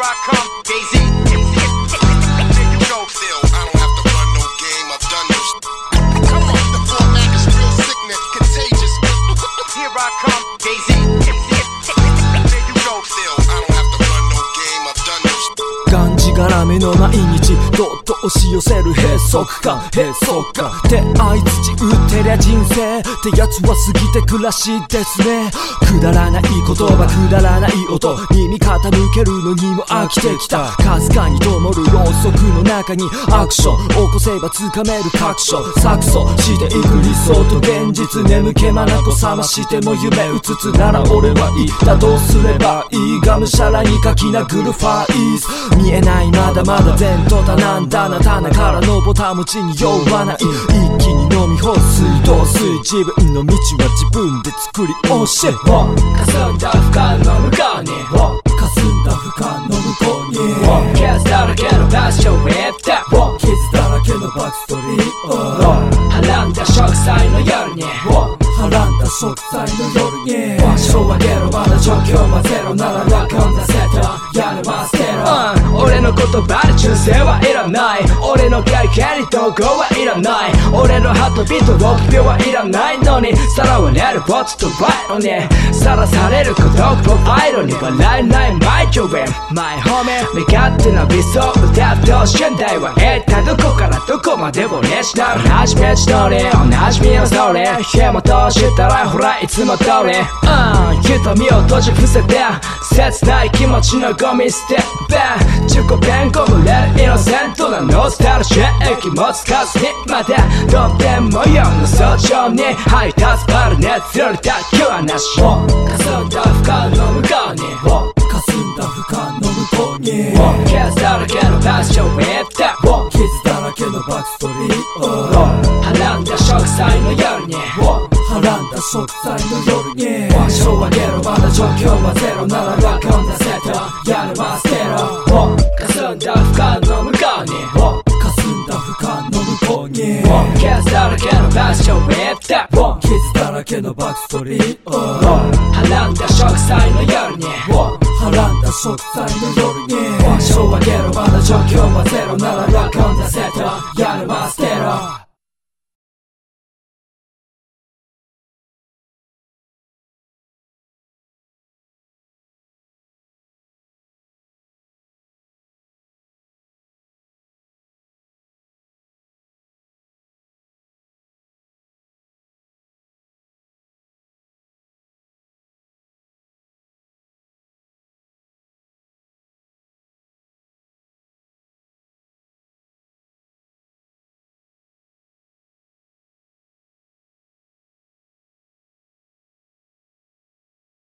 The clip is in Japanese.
I come. Daisy の毎日どっと押し寄せる閉塞感。閉塞感。ってあいつち打ってりゃ人生ってやつは過ぎて暮らしですね。くだらない言葉くだらない音耳傾けるのにも飽きてきた。かすかに灯るろうそくの中にアクション。起こせばつかめる確証。錯綜していく理想と現実眠気まなこ覚ましても夢うつつなら俺はいいだどうすればいい。がむしゃらに書き殴るファイズ。見えないまだまだ前途多難だな棚からのボタン持ちに酔わない一気に飲み干す水道水自分の道は自分で作り教え霞んだ不可の向こうに霞んだ不可の向こうに傷だらけの場所へ行った傷だらけのバックストリートはらんだ植栽の夜にはらんだ食材の夜に場所上げろまだ状況はゼロならラックオンダセットやれば捨てろうん俺の言葉に忠誠はいらない。俺の経験に投稿はいらない。俺のハートビート6秒はいらないのに。さらわれるボツとバイロにさらされる孤独とアイロに笑えないマイジョベンマイホーメン身勝手な理想歌ってほしいんだよ一体どこからどこまでもねしなる初め地通りおなじみのストーリー。火も通したらいほらいつも通り。うん。瞳を閉じ伏せて。切ない気持ちのゴミ捨てべ自己弁込むれるイノセントなノスタルジー気もつかずにまで。どうでも夜の早朝に配達バル熱よりだけはなし霞んだ不可の向こうに霞んだ不可の向こうに傷だらけの場所へ行っ。た傷だらけのバックストリートはらんだ植栽の夜に。はらんだ食材の夜に。場所上げろまだ状況はゼロならラックオンダセットやれば捨てろ霞んだ不可の向こうに。霞んだ不可の向こうに。傷だらけの場所へ行った傷だらけのバックストリートはらんだ植栽の夜に。はらんだ食材の夜に。場所上げろまだ状況はゼロならばこんなセットやれば捨てろ